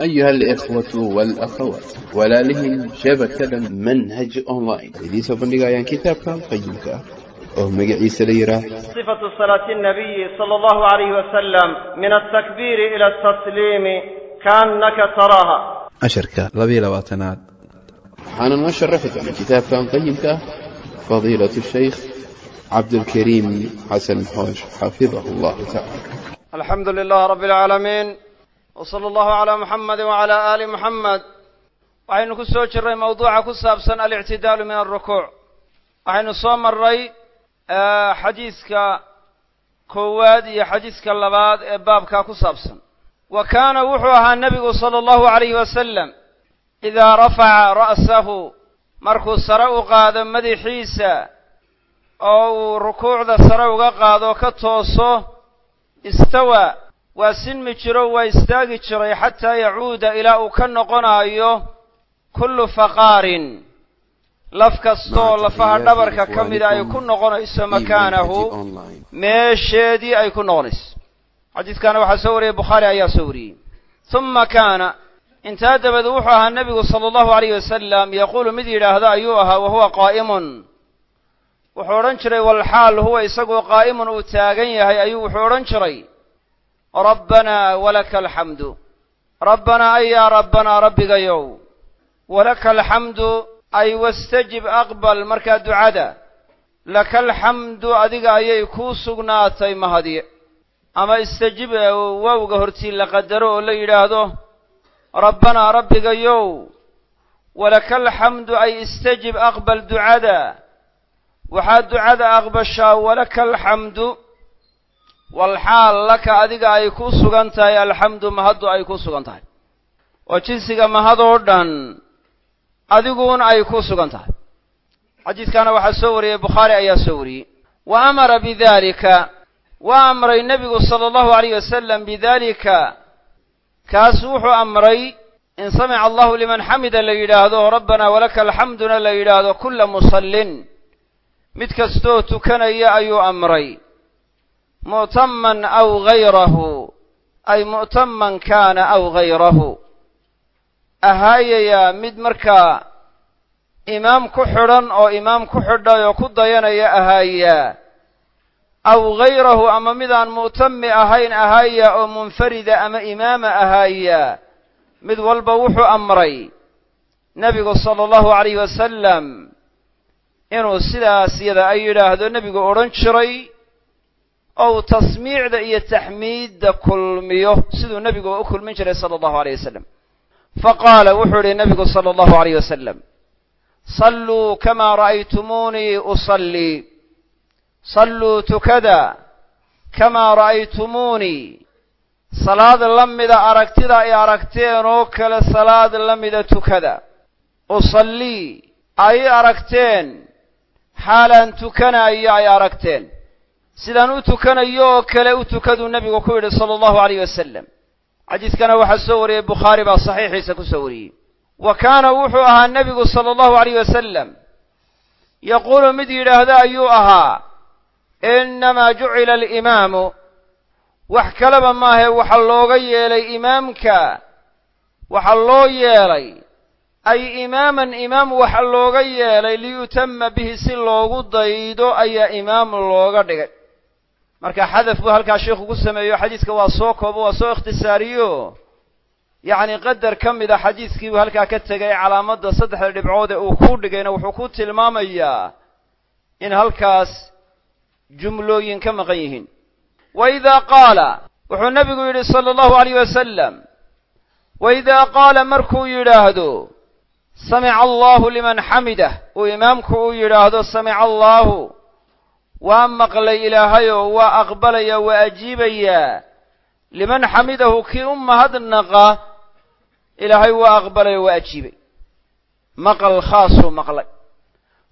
أيها الإخوة والأخوات walaalihii shabakada manhaj online idiin soo bandhigayaan kitaabkan qayimka ah oo magaciisa la yidhaah صفة صلاة النبي صلى الله عليه وسلم من التكبير إلى التسليم كأنك تراها casharka labiyo labaatanaad waxaana noo sharaxi doona kitaabkan qayimka ah fadiilatu shaykh cabdulkariim xasan xoosh xafidahu allahu tacaala الحمد لله رب العالمين wsala allahu calaa muxamedi wacalaa aali muxamed waxaynu ku soo jirray mawduuca ku saabsan alictidaalu min alrukuuc waxaynu soo marray e, xadiiska koowaad iyo xadiiska labaad ee baabkaa ku saabsan. Wa kaana wuxuu ahaa nebigu sala allahu alayhi wasalam idaa rafaca ra'sahu markuu sare u qaado madaxiisa oo uu rukuucda sare uga qaado ka tooso istawaa waa sinmi jiro waa istaagi jiray xataa yacuuda ilaa uu ka noqonaayo kullu faqaarin. Laf kastoo lafaha dhabarka ka mida ay ku noqonayso makaanahu meesheedii ay ku noqonayso. Xadiiskana waxaa soo wariyey bukhaari ayaa soo wariyey. Uma kaana intaa dabadeed wuxuu ahaa nebigu sala allahu alayh wasalam yaquulu mid yidhaahda ayuu ahaa wa huwa qaa'imun. Wuxuu odhan jiray walxaal huwa isagoo qaa'imun uu taagan yahay ayuu wuxuu odhan jiray rabbanaa walaka alxamdu rabbanaa ay yaa rabbanaa rabbigayow walaka alxamdu ay wastajib aqbal markaa ducada laka alxamdu adiga ayay kuu sugnaatay mahadye ama istajib wowga hortii la qadaro oo la yidhaahdo rabbanaa rabbigayow walaka alxamdu ay istajib aqbal ducada waxaad ducada aqbashaa walaka alxamdu walxaal laka adiga ay ku sugan tahay alxamdu mahaddu ay ku sugan tahay. Oo jinsiga mahadoo dhan adiguuna ay ku sugan tahay. Xadiiskaana waxaa soo wariyey bukhaari ayaa soo wariyey. Wa amara bidalika waa amray nebigu sala allahu alayh wasalam bidalika kaas wuxuu amray in samica allahu liman xamida la yidhaahdo rabbanaa walaka alxamduna la yidhaahdo kulla musallin. Mid kastoo tukanaya ayuu amray mu'taman aw gayrahu ay mu'taman kaana aw gayrahu ahaayaya mid markaa imaam ku xidhan oo imaam ku xidhay oo ku dayanaya ahaaya aw gayrahu ama midaan mu'tami ahayn ahaaya oo munfarida ama imaama ahaaya mid walba wuxuu amray nebigu sala allahu alayh wasalam inuu sidaas yada ay yidhaahdo nebigu odhan jiray ou tasmiicda iyo taxmiidda kulmiyo siduu nebigu u kulmin jiray sala allahu alayh wasalam faqaala wuxuu idhi nebigu sala allahu alayh wasalam salluu kamaa ra'aytumuunii usallii. Salluu tukada kamaa ra'aytumuunii. Salaad la mida aragtida ay aragteen oo kale salaad la mida tukada. Usallii ay aragteen. Xaalaan tukanayo ay aragteen sidaan u tukanayo oo kale u tukaduu nebigu ku yidhi sala allahu alayh wasalam xadiiskana waxaa soo wariyey bukhaari baa saxiixiisa ku soo wariyey. Wa kaana wuxuu ahaa nebigu sala allahu alayh wasalam yaquulu mid yidhaahda ayuu ahaa innamaa jucila alimaamu. Wax kaleba maahe waxa looga yeelay imaamka waxa loo yeelay. Ay imaaman imaam waxa looga yeelay liyutama bihi si loogu daydo ayaa imaam looga dhigay marka xadaf buu halkaa sheikhu ku sameeyo xadiiska waa soo koobo waa soo ikhtisaariyo. Yacni qadar ka mid a xadiiskii buu halkaa ka tegay calaamadda saddexda dhibcood ee uu ku dhigayna wuxuu ku tilmaamayaa in halkaas jumlooyin ka maqan yihiin. Wa idaa qaala wuxuu nebigu yidhi sala allahu alayh wasalam wa idaa qaala markuu yidhaahdo samica allahu liman xamidah uu imaamku uu yidhaahdo samica allaahu waa maqlay ilaahayoo waa aqbalaya waa ajiibayaa liman xamidahu kii u mahadnaqa ilaahay waa aqbalaya waa ajiibay. Maqal khaasuu maqlay.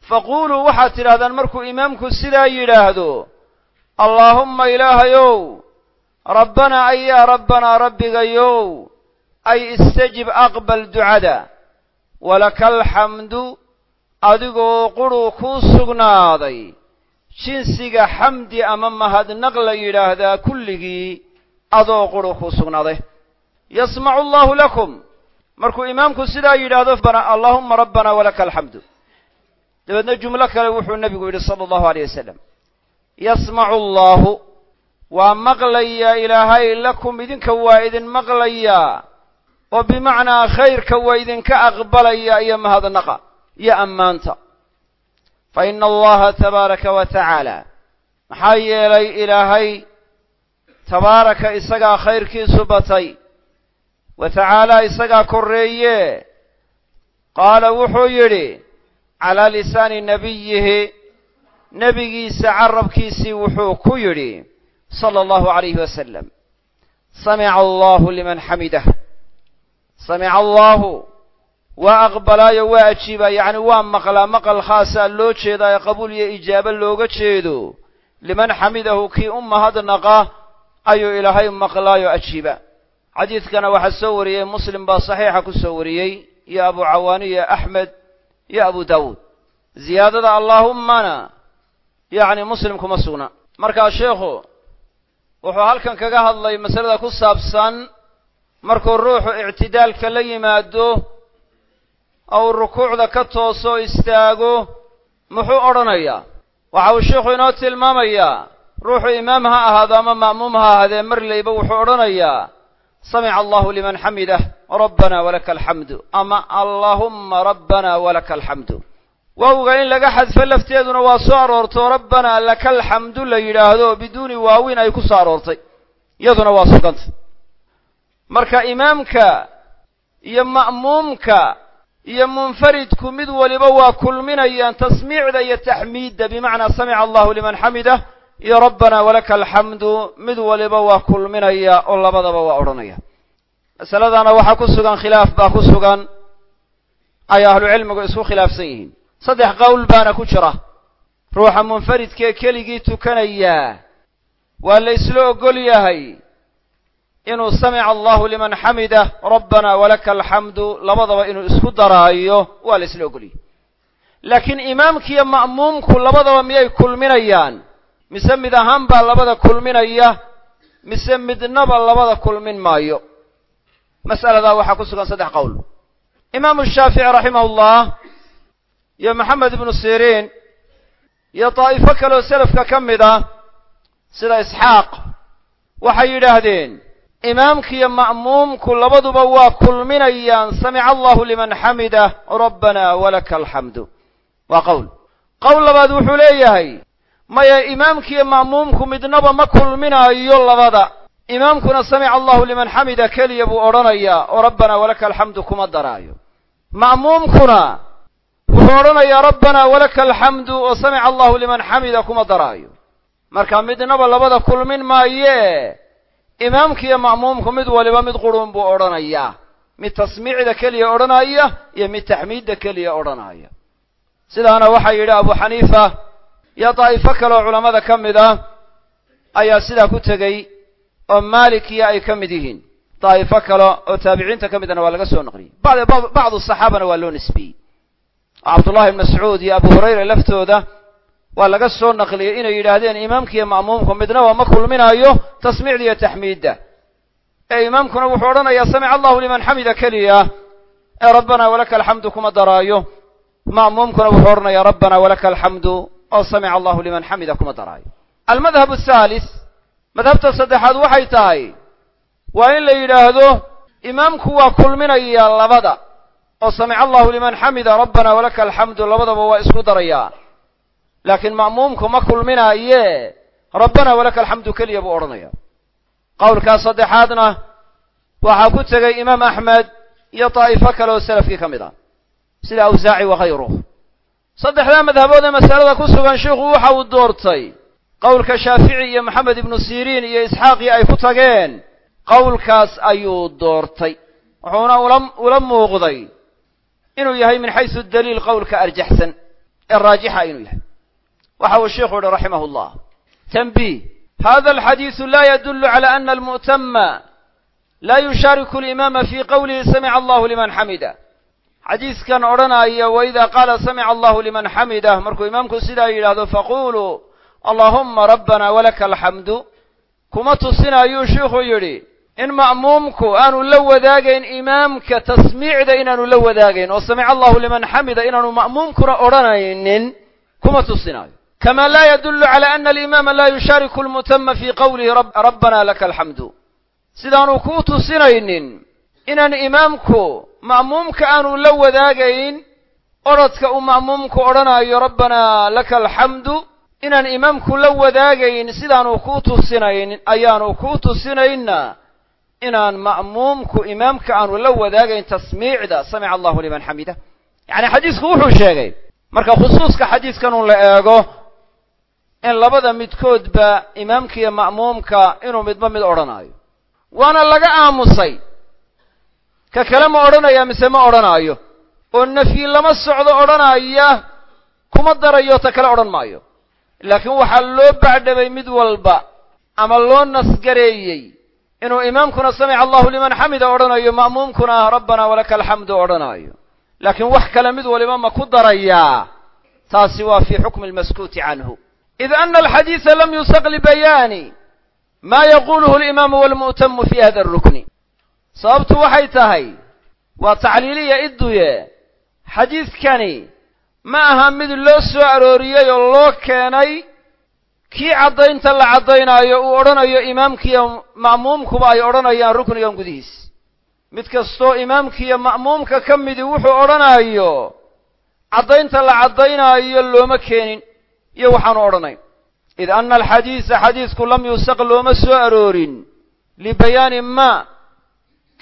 Faquuluu waxaad tidhahdaan markuu imaamku sidaa yidhaahdo allaahumma ilaahayow rabbanaa ay yaa rabbanaa rabbigayow ay istajib aqbal ducada. Walaka alxamdu adigoo quruu kuu sugnaaday jinsiga xamdi ama mahadnaq la yidhaahdaa kulligii adoo kuu sugnaaday yasmacu allahu lakum. Markuu imaamku sidaa yidhaahdo allaahuma rabbana walaka alxamdu dabeedna jumlo kale wuxuu nebigu yidhi sala allahu aleyh wasalam yasmacu allahu. Waa maqlayaa ilaahay lakum idinka waa idin maqlayaa. Oo bimacnaa khayrka waa idinka aqbalaya iyo mahadnaqa iyo ammaanta fa ina allaha tabaaraka wa tacaala maxaa yeelay ilaahay tabaaraka isagaa khayrkiisu batay wa tacaala isagaa korreeye qaala wuxuu yidhi calaa lisaani nabiyihi nebigiisa carabkiisii wuxuu ku yidhi sala allahu alayhi wasalam samica allahu liman xamidah waa aqbalaayo waa ajiibaa yacni waa maqlaa maqal khaasaa loo jeedaa ee qabuul iyo ijaabo looga jeedo. Liman xamidahu kii u mahadnaqa ayuu ilaahay maqlaayo ajiiba xadiidkana waxaa soo wariyey muslim baa saxiixa ku soo wariyey iyo abu cawaani iyo axmed iyo abu daawuud. Ziyaadada allaahumana yacni muslim kuma sugna markaa sheekhu wuxuu halkan kaga hadlay masalada ku saabsan markuu ruuxu ictidaalka la yimaado ou rukuucda ka tooso istaago muxuu odhanayaa? Waxa uu sheikhu inoo tilmaamayaa ruuxu imaam ha ahaado ama ma'muum ha ahaadee mar layba wuxuu odhanayaa samica allahu liman xamidah rabbana walaka alxamdu ama allaahumma rabbana walaka alxamdu. Waawga in laga xadfo lafteeduna waa soo aroorto rabbana laka alxamdu la yidhaahdo biduuni waawin ay ku soo aroortay. Iyaduna waa suganta. Marka imaamka iyo ma'muumka iyo munfaridku mid waliba waa kulminayaan tasmiicda iyo taxmiidda bimacnaa samica allahu liman xamidah iyo rabbana walaka alxamdu mid waliba waa kulminaya oo labadaba waa odhanaya. Masaladana waxaa ku sugan khilaaf baa ku sugan ay ahlucilmigu isku khilaafsan yihiin. Saddex qowl baana ku jira. Ruuxa munfaridkee keligii tukanayaa waa la isla ogol yahay inuu samica allahu liman xamidah rabbana walaka alxamdu labadaba inuu isku daraayo waa la isla ogol yahay laakiin imaamkiiyo ma'muumku labadaba miyay kulminayaan? Mise mid ahaan baa labada kulminaya? Mise midnaba labada kulmin maayo? Mas'aladaa waxaa ku sugan saddex qowl. Imaamu shaafici raximahullah iyo maxamed ibnu siriin iyo daa'ifo kaleoo selafka ka mid ah sida isxaaq waxay yidhaahdeen imaamkiiyo ma'muumku labaduba waa kulminayaan samica allahu liman xamidah rabbana walaka alxamdu waa qowl. Qowl labaad wuxuu leeyahay maya imaamkiiyo ma'muumku midnaba ma kulminaayo labada. Imaamkuna samica allahu liman xamida keliya buu odhanayaa oo rabbana walaka alxamdu kuma daraayo. Ma'muumkuna wuxuu odhanayaa rabbana walaka alxamdu oo samica allahu liman xamida kuma daraayo. Marka midnaba labada kulmin maaye imaamkiiyo ma'muumku mid waliba mid qurun buu odhanayaa mid tasmiicda keliya odhanaya iyo mid taxmiidda keliya odhanaya. Sidaana waxaa yidhi abu xaniifa iyo daa'ifo kale oo culammada ka mid ah ayaa sidaa ku tegey oo maalikiya ay ka mid yihiin. Daa'ifo kale oo taabiciinta ka midana waa laga soo naqliyey. Bacd bacdu saxaabana waa loo nisbiyey oo cabdullahi ibn mascuud iyo abu hurayra laftooda waa laga soo naqliyey inay yidhaahdeen imaamkiiyo ma'muumku midnaba ma kulminaayo tasmiicda iyo taxmiidda. Ee imaamkuna wuxuu odhanayaa samica allahu liman xamida keliya. Ee rabbana walaka alxamdu kuma daraayo. Ma'muumkuna wuxuu odhanayaa rabbana walaka alxamdu. Oo samica allahu liman xamida kuma daraayo. Almadhab athaalis madhabta saddexaad waxay tahay waa in la yidhaahdo imaamku waa kulminaya labada. Oo samica allahu liman xamida rabbana walaka alxamdu. Labadaba waa isku darayaa laakiin ma'muumku ma kulminaaye rabbana walaka alxamdu keliya buu odhanaya. Qowlkaas saddexaadna waxaa ku tegay imaam axmed iyo daa'ifo kale oo selafkii ka mid ah sida awsaaci wakayruh saddexdaa madhabood ee masalada ku sugan sheikhu waxa uu doortay qowlka shaafici iyo maxamed ibnu siriin iyo isxaaqii ay ku tageen qowlkaas ayuu doortay. Wuxuuna ula ula muuqday inuu yahay min xaysu daliil qowlka arjaxsan ee raajixa inuu yahay waxa uu sheikhu yihi raximah llah tanbiih hada alxadiisu la yadulu cala ana almu'tama la yushaariku alimaama fi qowlihi samica allahu liman xamida xadiiskan odhanaya waida qaala samica allahu liman xamidah markuu imaamku sidaa yidhaahdo faquluu allahuma rabbana walaka alxamdu kuma tusinayuu sheikhu yidhi in ma'muumku aanu la wadaagayn imaamka tasmiicda inaanu la wadaagayn oo samica allahu liman xamida inaanu ma'muumkuna odhanaynin kuma tusinaayo kama laa yadullu cala ana alimaama laa yushaariku almutama fii qowlihi rabbana laka alxamdu sidaanu kuu tusinaynin inaan imaamku ma'muumka aanu la wadaagayn odradka uu ma'muumku odhanaayo rabbanaa laka alxamdu inaan imaamku la wadaagayn sidaanu kuu tusinayn ayaanu kuu tusinaynna inaan ma'muumku imaamka aanu la wadaagayn tasmiicda samica allahu liman xamida yacni xadiisku wuxuu sheegay marka khusuuska xadiiskanun la eego in labada midkoodba imaamka iyo ma'muumka inuu midba mid odhanaayo. Waana laga aamusay. Ka kale ma odhanaya mise ma odhanaayo. Oo nafyi lama socdo odhanaya kuma darayo ta kale odhan maayo. Laakiin waxaa loo bacdhabay mid walba ama loo nasgareeyey inuu imaamkuna samica allahu liman xamida odhanayo ma'muumkuna rabbana walaka alxamdu odhanaayo. Laakiin wax kale mid waliba ma ku darayaa. Taasi waa fii xukmi almaskuuti canhu id ana alxadiisa lam yusaq libayaani ma yaquluhu alimaamu walmu'tamu fi hada arukni sababtu waxay tahay waa tacliiliya iduye xadiidkani ma aha mid loo soo arooriyey oo loo keenay kii caddaynta la caddaynaayo uu odhanayo imaamkiiyo ma'muumkuba ay odhanayaan ruknigan gudihiis mid kastoo imaamkiiyo ma'muumka ka midi wuxuu odhanayo caddaynta la caddaynaayo looma keenin iyo waxaanu odhanayn id ana alxadiisa xadiisku lam yusaq looma soo aroorin libayaani ma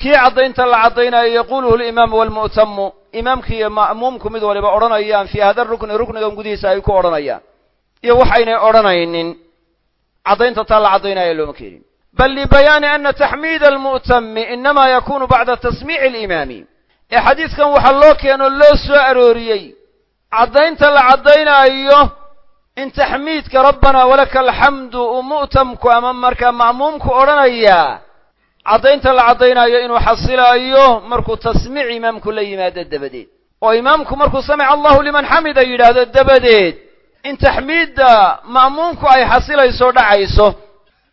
kii caddaynta la caddaynaayo yaquuluhu alimaamu walmu'tamu imaamki iyo ma'muumku mid waliba odhanayaan fii hada rukni ruknigan gudihiisa ay ku odhanayaan iyo waxaynay odhanaynin caddaynta taa la caddaynaayo looma keenin. Bal libayaani ana taxmiida almu'tami inama yakunu bacda tasmiici alimaami. Ee xadiiskan waxaa loo keeno loo soo arooriyey caddaynta la caddaynaayo in taxmiidka rabbana walaka alxamdu uu mu'tamku ama markaa ma'muumku odhanayaa caddaynta la caddaynaayo inuu xasilaayo markuu tasmiic imaamku la yimaado dabadeed. Oo imaamku markuu samica allahu liman xamida yidhaahdo dabadeed in taxmiidda ma'muumku ay xasilayso dhacayso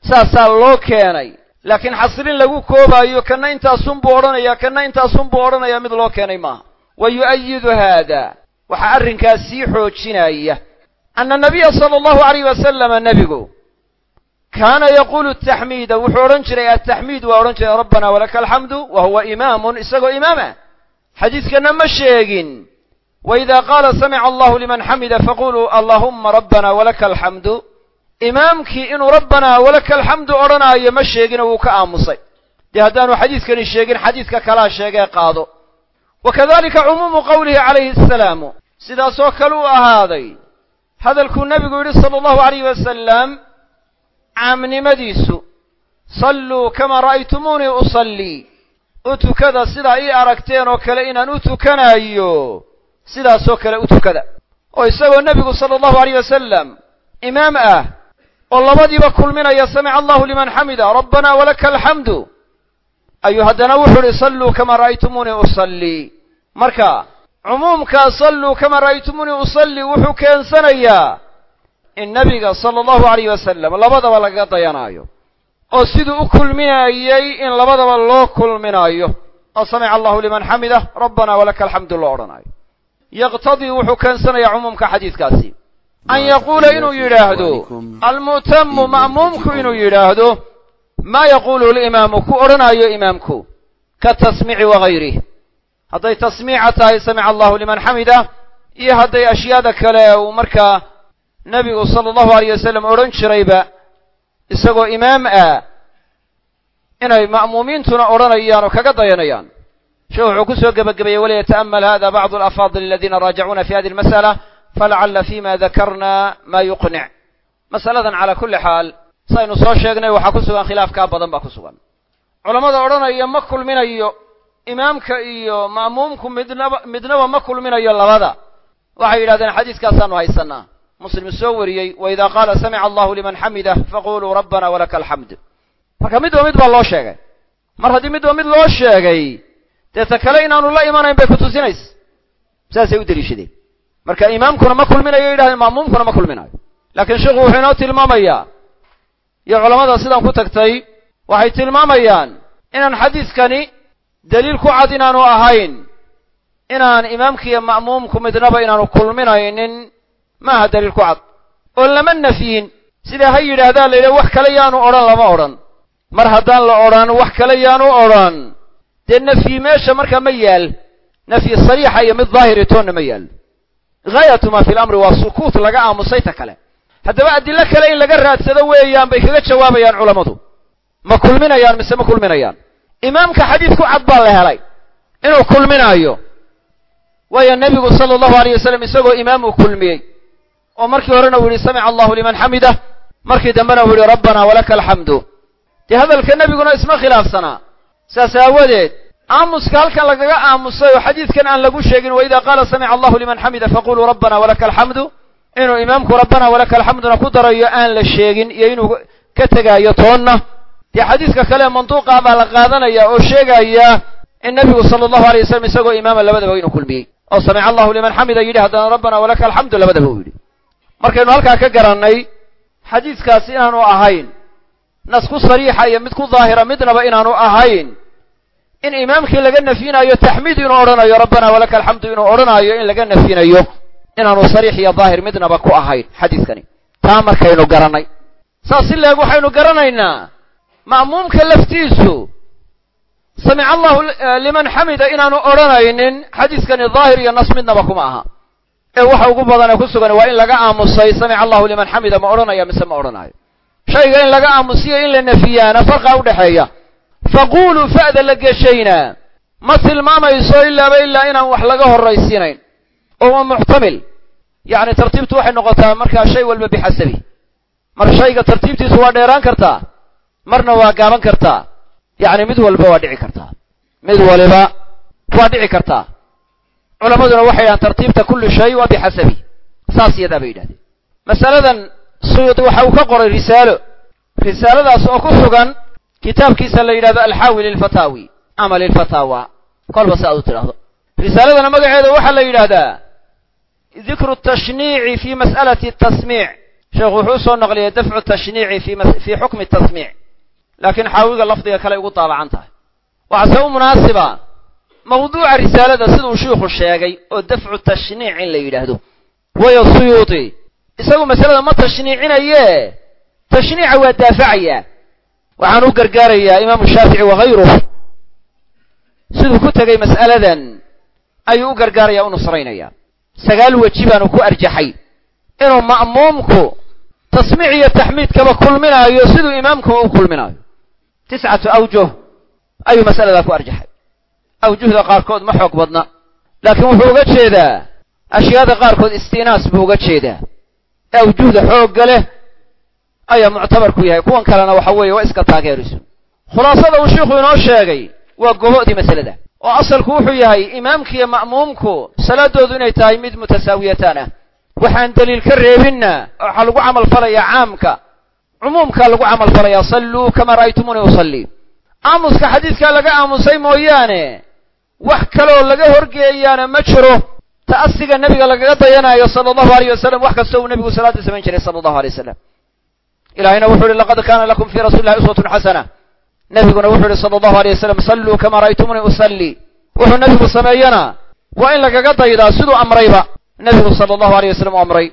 saasaa loo keenay. Laakiin xasilin lagu koobaayo kana intaasunbuu odhanaya kana intaasunbuu odhanaya mid loo keenay maaha. Wa yu'ayidu haada waxaa arrinkaas sii xoojinaya ana nabiya sala allahu alayh wasalama nebigu kaana yaquulu taxmiida wuxuu odhan jiray ataxmiid waa odhan jiray rabbana walaka alxamdu wa huwa imaamun isagoo imaamah xadiiskana ma sheegin wa ida qaala samica allahu liman xamida faquluu allahumma rabbana walaka alxamdu imaamkii inuu rabbanaa walaka alxamdu odhanaayo ma sheegin oo wuu ka aamusay dee haddaanu xadiiskani sheegin xadiiska kalaa sheegee qaado wa kadalika cumuumu qowlihi calayhi asalaamu sidaasoo kale u ahaaday hadalkuu nebigu yidhi sala allahu alayh wasalam caamnimadiisu salluu kama ra'aytumuunii usallii. U tukada sidaa ii aragteen oo kale inaan u tukanayo sidaasoo kale u tukada. Oo isagoo nebigu sala allahu alayh wasalam imaam ah oo labadiiba kulminaya samica allahu liman xamida rabbana walaka alxamdu ayuu haddana wuxuu idhi salluu kama ra'aytumuunii usallii. Marka cumuumkaa salluu kama ra'aytumuunii usallii wuxuu keensanayaa in nebiga sala allahu alayh wasalam labadaba lagaga dayanaayo. Oo siduu u kulminayey in labadaba loo kulminayo oo samica allahu liman xamidah rabbana walaka alxamdu loo odhanayo yaqtadii wuxuu keensanayaa cumuumka xadiidkaasi. An yaquula inuu yidhaahdo almu'tamu ma'muumku inuu yidhaahdo maa yaquuluhu alimaamu ku odhanaayo imaamku katasmiici wagayrih hadday tasmiica tahay samica allahu liman xamidah iyo hadday ashyaada kale uu markaa nebigu sala allahu alayh wasalam odhan jirayba isagoo imaam ah inay ma'muumiintuna odhanayaan oo kaga dayanayaan. Sheekhu wuxuu ku soo gebagabeeyey waliyata'amal hada bacdu alafaadil aladiina raajacuuna fi hadihi almas'ala falacalla fima dakarna maa yuqnic masaladan calaa kulli xaal saynu soo sheegnay waxaa ku sugan khilaafkaa badan baa ku sugan. Culammada odhanaya ma kulminayo imaamka iyo ma'muumku midnaba midnaba ma kulminayo labada. Waxay yidhahdeen xadiiskaasaanu haysanaa muslim soo wariyey wa idaa qaala samica allahu liman xamidah faquluu rabbana walaka alxamd marka midba mid baa loo sheegay. Mar haddii midba mid loo sheegay dee ta kale inaanu la imanayn bay ku tusinaysa saasay u deliishadeen. Marka imaamkuna ma kulminayo yidhahdeen ma'muumkuna ma kulminayo laakiin sheikhu wuxuu inoo tilmaamayaa iyo culamada sidaan ku tagtay waxay tilmaamayaan inaan xadiidkani daliil ku cad inaanu ahayn. Inaan imaamkiiyo ma'muumku midnaba inaanu kulminaynin maaha daliil ku cad. Oo lama nafyin sidaa ha yidhaahdaa la yidhaha wax kale yaanu odhan lama odhan. Mar haddaan la odhan wax kale yaanu odhan. Dee nafyi meesha markaa ma yaal. Nafyi sariixa iyo mid daahiri toonna ma yaal. Gaayatu maa fi lamri waa sukuut laga aamusay ta kale. Haddaba adilo kale in laga raadsado weeyaan bay kaga jawaabayaan culammadu ma kulminayaan mise ma kulminayaan imaamka xadiid ku cad baa la helay inuu kulminaayo. Waayo nebigu sala allahu alayh wasalam isagoo imaam uu kulmiyey oo markii horena uu yihi samica allahu liman xamidah. Markii dambena uu yihi rabbana walaka alxamdu dee hadalka nebiguna isma khilaafsanaa. Saas aawadeed aamuska halkan lagaga aamusay oo xadiidkan aan lagu sheegin wa ida qaala samica allahu liman xamida faquluu rabbana walaka alxamdu inuu imaamku rabbana walaka alxamduna ku darayo aan la sheegin iyo inuu ka tegaayo toonna dee xadiidka kale manduuqah baa la qaadanaya oo sheegaya in nebigu sala allahu alay wasalam isagoo imaama labadaba inuu kulmiyey. Oo samica allahu liman xamida yidhi haddana rabbana walaka alxamdu labadaba uu yidhi. Markaynu halkaa ka garannay xadiidkaasi inaanu ahayn nas ku sariixa iyo mid ku daahira midnaba inaanu ahayn in imaamkii laga nafyinayo taxmiid inuu odhanayo rabbana walaka alxamdu inuu odhanayo in laga nafyinayo inaanu sariix iyo daahir midnaba ku ahayn xadiidkani taa markaynu garannay. Saas si leeg waxaynu garanaynaa ma'muumka laftiisu. Samica allahu liman xamida inaanu odhanaynin xadiidkani daahir iyo nas midnaba kuma aha. Ee waxa ugu badanee ku sugan waa in laga aamusay samica allahu liman xamida ma odhanaya mise ma odhanayo. Shayga in laga aamusiyo in la nefiyaana farqa udhexeeya faquuluu fa'da la geshaynaa ma tilmaamayso ilaaba ilaa inaan wax laga horraysiinayn. Oo waa muxtamil. Yacni tartiibtu waxay noqotaa markaa shay walba bixasabi. Mar shayga tartiibtiisu waa dheeraan kartaa marna waa gaaban kartaa yacni mid walba waa dhici kartaa mid waliba waa dhici kartaa culammaduna waxay yidhahaan tartiibta kulli shay waa saas iyadaa bay yidhahdeen. Masaladan suyuudi waxa uu ka qoray risaalo. Risaaladaas oo ku sugan kitaabkiisa la yidhahdo alxaawi lilfataawi ama lilfataawa kolba si aad u tidhaahdo. Risaaladana magaceeda waxaa la yidhaahdaa dikru tashniici fi mas'alati tasmiic. Sheekhu wuxuu u soo naqliyay dafcu tashniici fi xukmi tasmiic laakiin xaawiga lafdiga kale ugu daabacan tahay. Waxaase u munaasiba mawduuca risaalada siduu shiikhu sheegay oo dafcu tashniic in la yidhaahdo. Wayo suyuudi isagu masalada ma tashniicinaye tashniica waa daafacaya. Waxaan u gargaarayaa imaamu shaafici wahayruh siduu ku tegey mas'aladan ayuu u gargaaraya u nusraynaya. Sagaal weji baanu ku arjaxay. Inuu ma'muumku tasmiic iyo taxmiidkaba kulminaayo siduu imaamkuba u kulminaayo tiscatu awjuh. Ayuu mas'aladaa ku arjaxay. Awjuhda qaarkood ma xoog badna. Laakiin wuxuu uga jeedaa ashyaada qaarkood istinaas buu uga jeedaa. Ee awjuhda xoogga leh ayaa muctabar ku yahay. Kuwan kalena waxa weeye waa iska taageeriso. Khulaasada uu shiikhu inoo sheegay waa gobo'dii masalada oo asalku wuxuu yahay imaamkiiyo ma'muumku salaadoodu inay tahay mid mutasaawiyataan ah waxaan daliil ka reebinna waxaa lagu camal caamka cumuumkaa lagu camal falayaa salluu kamaa ra'aytumuunii usallii aamuska xadiidkaa laga aamusay mooyaane wax kaloo laga horgeeyaana ma jiro. Ta'asiga nebiga lagaga dayanaayo sala allahu alayh wasalam wax kasta uu nebigu salaadda samayn jiray sala allahu alay wasalam ilahayna wuxuu yihi laqad kaana lakum fii rasuuli illahi uswatun xasana nebiguna wuxuu yihi sala allahu alay wasalam salluu kamaa ra'aytumuunii usallii wuxuu nebigu sameeyana waa in lagaga daydaa siduu amrayba. Nebigu sala allahu alayh wasalam u amray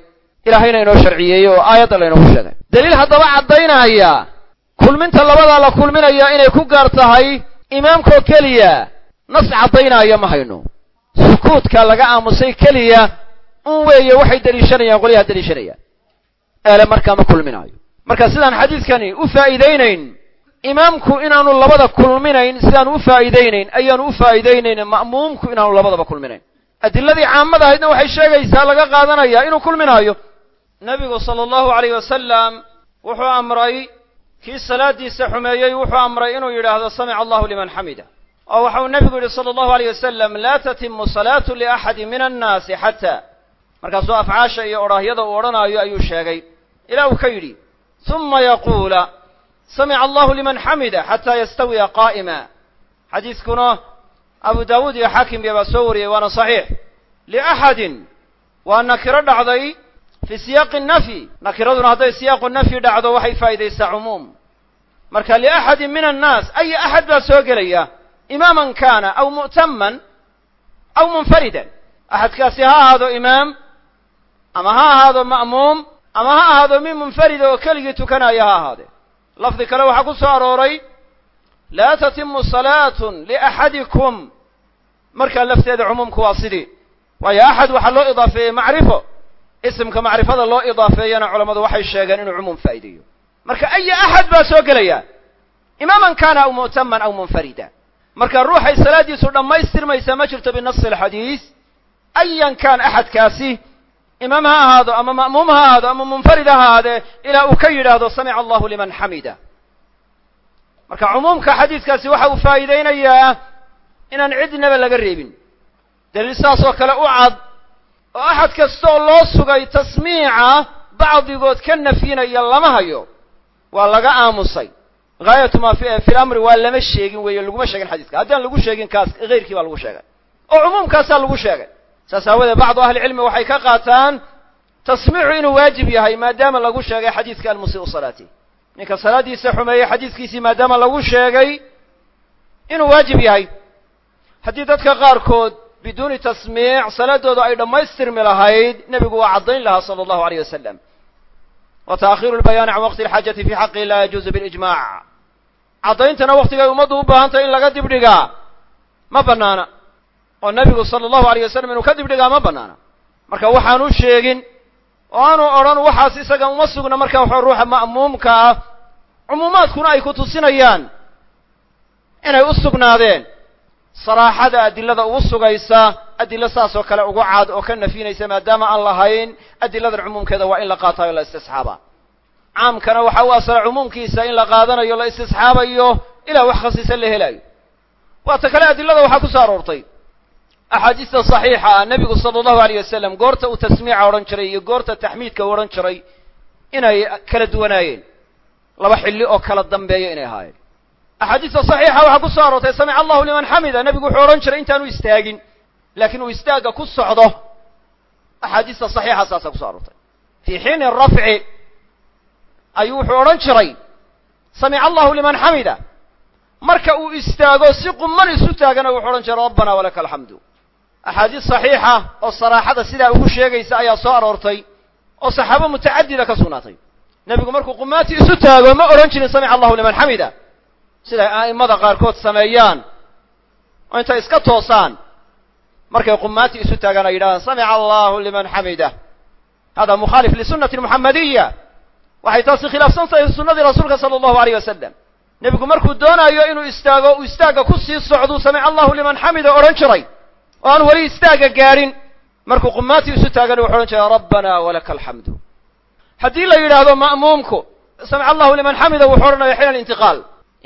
ilahayna inoo sharciyeeyey oo aayadda laynoogu sheegay. Daliil haddaba caddaynaya kulminta labadaa la kulminaya inay ku gaar tahay imaamkoo keliya nas caddaynaya ma hayno. Sukuudka laga aamusay keliya un weeye waxay deliishanayaan qolyaha deliishanayaan. Eele markaa ma kulminaayo. Marka sidaan xadiidkani u faa'iidaynayn imaamku inaanu labada kulminayn sidaanu u faa'iidaynayn ayaanu u faa'iidaynayn ma'muumku inaanu labadaba kulminayn. Adiladii caamada ahaydna waxay sheegaysaa laga qaadanaya inuu kulminaayo nebigu sala allahu alayh wasalam wuxuu amray kii salaaddiisa xumeeyey wuxuu amray inuu yidhaahdo samica allahu liman xamida. Oo waxau nebigu yidhi sala allahu alayh wasalam laa tatimu salaatu liaxadi min annaasi xataa markaasuu afcaasha iyo odhaahyada uu odhanaayo ayuu sheegay. Ilaa uu ka yidhi uma yaquula samica allahu liman xamida xataa yastawiya qaa'ima. Xadiiskuna abu daawuud iyo xaakimya baa soo wariyey waana saxiix. Liaxadin waa nakiro dhacday fii siyaaqi nafyi nakiraduna hadday siyaaqu nafyi dhacdo waxay faa'idaysaa cumuum. Marka liaxadin min annaas aya axad baa soo gelaya imaaman kaana aw mu'taman aw munfaridan. Axadkaasi ha ahaado imaam ama ha ahaado ma'muum ama ha ahaado mid munfarida oo keligii tukanaya ha ahaadee lafdi kale waxaa ku soo arooray laa tatimu salaatun liaxadikum markaa lafteeda cumuumku waa sidii. Waayo axad waxaa loo idaafeeyey macrifo isimka macrifada loo idaafeeyana culammadu waxay sheegeen inuu cumuum faa'ideeyo marka aya axad baa soo gelaya. Imaaman kaana aw mu'taman aw munfarida. Marka ruuxay salaaddiisu dhammaystirmaysaa ma jirto binasi alxadiis ayan kaan axadkaasi imaam ha ahaado ama ma'muum ha ahaado ama munfarid ha ahaadee ilaa uu ka yidhaahdo samica allahu liman xamida. Marka cumuumka xadiiskaasi waxa uu faa'iideynayaa inaan cidnaba laga reebin. Daliil saas oo kale u cad oo axad kastaoo loo sugay tasmiica bacdigood ka nafyinaya lama hayo waa laga aamusay. Gaayatu ma fi lamri waa lama sheegin weeye laguma sheegin xadiiska. Haddaan lagu sheegin kaas hayrkii baa lagu sheegay. Oo cumuumkaasaa lagu sheegay. Saas aawadeed bacdu ahlicilmi waxay ka qaataan tasmiicu inuu waajib yahay maadaama lagu sheegay xadiiska almusii'u salaati. Ninka salaaddiisa xumeeyey xadiiskiisii maadaama lagu sheegay inuu waajib yahay. Haddii dadka qaarkood biduuni tasmiic salaadooda ay dhammaystirmi lahayd nebigu waa caddayn lahaa sala allahu aleyh wasalam wa ta'khiiru lbayaani can waqti alxaajati fi xaqi laa yajuuzu bilijmac caddayntana waktigay ummaddu u baahantahy in laga dibdhigaa ma bannaana. Oo nebigu sala allahu aleyh wasalam inuu ka dibdhigaa ma bannaana. Marka waxaanu sheegin oo aanu odhan waxaas isaga uma sugna marka waxa ruuxa ma'muumka ah cumuumaadkuna ay ku tusinayaan inay u sugnaadeen saraaxada adilada ugu sugaysa adilo saas oo kale ugu cad oo ka nafyinaysa maadaama aan lahayn adiladan cumuumkeeda waa in la qaatayo la istisxaaba. Caamkana waxa u asala cumuumkiisa in la qaadanayo la istisxaabayo ilaa wax khasiisa la helayo waata kale adilada waxaa ku soo aroortay. Axaadiista saxiixa ah nebigu sala allahu aleyh wasalam goorta uu tasmiica odhan jiray iyo goorta taxmiidka u odhan jiray inay kala duwanaayeen. Laba xilli oo kala dambeeya inay ahaayeen axaadiista saxiixa waxaa ku soo aroortay samica allahu liman xamida. Nebigu wuxuu odhan jiray intaanu istaagin. Laakiin uu istaagga ku socdo axaadiista saxiixa saasaa kuso aroortay. Fii xiini rafci ayuu wuxuu odhan jiray samica allahu liman xamida. Marka uu istaago si quman isu taagana wuxuu odhan jiray rabbana walaka alxamdu axaadiis saxiixa oo saraaxada sidaa ugu sheegaysa ayaa soo aroortay oo saxaabo mutacadida ka sugnaatay. Nebigu markuu qumaati isu taago ma odhan jirin samica allahu liman xamida siday a'immada qaarkood sameeyaan oo intay iska toosaan markay qumaati isu taagaan ay yidhahdaan samica allahu liman xamida hada mukhaalif lisunati muxamadiya waxay taasi khilaafsan tahay sunnadii rasuulka sala allahu aleyh wasalam nebigu markuu doonaayo inuu istaago uu istaagga ku sii socduu samica allahu liman xamida odhan jiray. Oo aan weli istaagga gaadhin markuu qumaati isu taagana wuxu odhan jiray rabbana walaka alxamdu haddii la yidhaahdo ma'muumku samica allahu liman xamida wuxuu odhanaya xina alintiqaal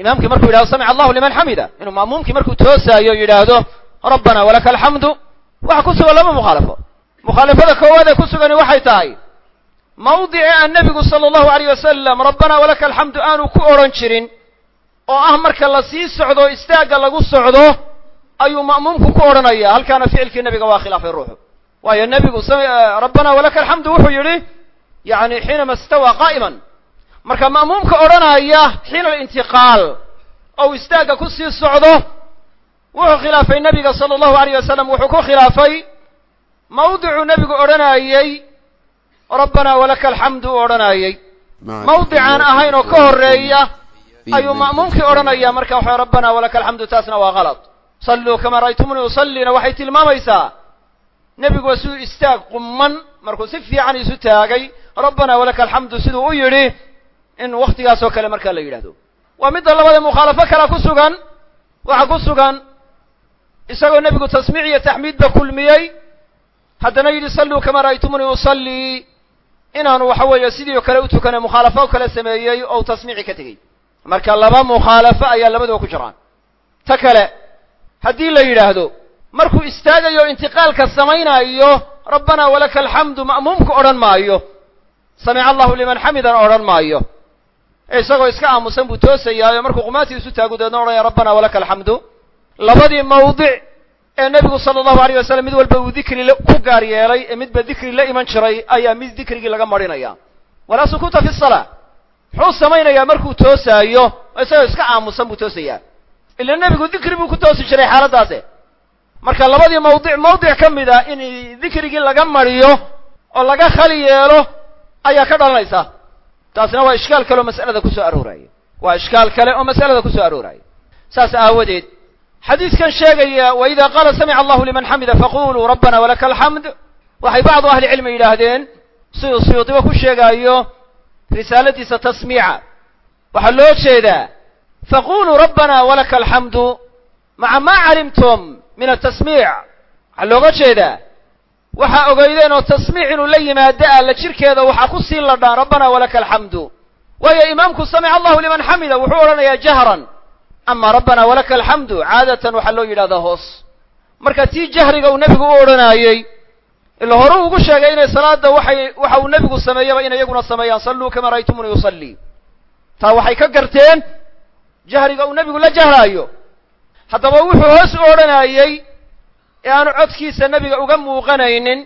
imaamkii markuu yidhahdo samica allahu liman xamida inuu ma'muumkii markuu toosaayo yidhaahdo rabbana walaka alxamdu waxa ku sugan laba mukhaalafo mukhaalafada koowaad ee ku sugani waxay tahay mawdici aan nebigu sala allahu aleyh wasalam rabbana walaka alxamdu aanu ku odhan jirin oo ah marka la socdo istaagga lagu socdo ayuu ma'muumku ku odhanaya halkaana ficilkii nebiga waa khilaafay ruuxu. Waayo nebigu rabbana walaka alxamdu wuxuu yidhi yani xiinama istawaa qaa'iman marka ma'muumka odhanaya xiina alintiqaal ou istaagga ku sii socdo wuxuu khilaafay nebiga sala allahu aleyh wasalam wuxuu ku khilaafay mawdicuu nebigu odhanayey rabbana walaka alxamdu u odhanayey mawdicaan ahayn oo ka horreeya ayuu ma'muumkii odhanaya. Marka waxa rabbana walaka alxamdu taasna waa kalad salluu kamaa ra'aytumuni usallina waxay tilmaamaysaa. Nebigu waa siduu istaag qumman markuu si fiican isu taagay rabbana walaka alxamdu siduu u yidhi in wakhtigaas oo kale markaa la yidhahdo waa midda labada mukhaalafo kala ku sugan waxaa ku sugan isagoo nebigu tasmiic iyo taxmiidba kulmiyey haddana yidhi salluu kamaa ra'aytumuni usallii. Inaanu waxa weeye sidii kale u tukane mukhaalafo kale sameeyey oo tasmiici ka tegey. Marka laba mukhaalafo ayaa labaduba ku jiraan. Ta kale haddii la yidhaahdo markuu istaagayo intiqaalka samaynaayo rabbana walaka alxamdu ma'muumku odhan maayo. Samica allahu liman xamidan odhan maayo. ee isagoo iska aamusan buu toosayaayo. Markuu qumaatii isu taagu deedna odhanaya rabbana walaka alxamdu labadii mawdic ee nebigu sala allahu aleyh wasalam mid walba uu dikri ku gaar yeelay ee midba dikri la iman jiray ayaa mid dikrigii laga marinaya walaa sukuuta fi salaa. Muxuu samaynayaa markuu toosaayo oo isagoo iska aamusan buu toosayaa. Ila nebigu dikri buu ku toosi jiray xaaladdaase marka labadii mawdic mawdic ka mid a in dikrigii laga mariyo oo laga khali yeelo ayaa ka dhalanaysa taasina waa ishkaal kale oo mas'alada ku soo arooraya waa ishkaal kale oo mas'alada ku soo arooraya saas aawadeed xadiiskan sheegaya wa ida qaala samica allahu liman xamida faquluu rabbana walaka alxamd waxay bacdu ahli cilmi yidhaahdeen siduu suyuudiba ku sheegaayo risaaladiisa tasmiica. Waxaa loo jeedaa faquluu rabbana walaka alxamdu maca maa calimtum min atasmiic waxaa looga jeedaa waxaa ogeydeen oo tasmiic inuu la yimaado alla jirkeeda waxaa ku sii ladhaan rabbana walaka alxamdu waayo imaamku samica allahu liman xamida wuxuu odhanayaa jahran. Ama rabbana walaka alxamdu caadatan waxaa loo yidhahdaa hoos. Marka tii jahriga uu nebigu u odhanaayey ila horuu ugu sheegay inay salaada waxay waxa uu nebigu sameeyaba inay iyaguna sameeyaan salluu kama ra'aytumuni yusallii taa waxay ka garteen jahriga uu nebigu la jahraayo. Haddaba wuxuu hoos u odhanayey ee aanu codkiisa nebiga uga muuqanaynin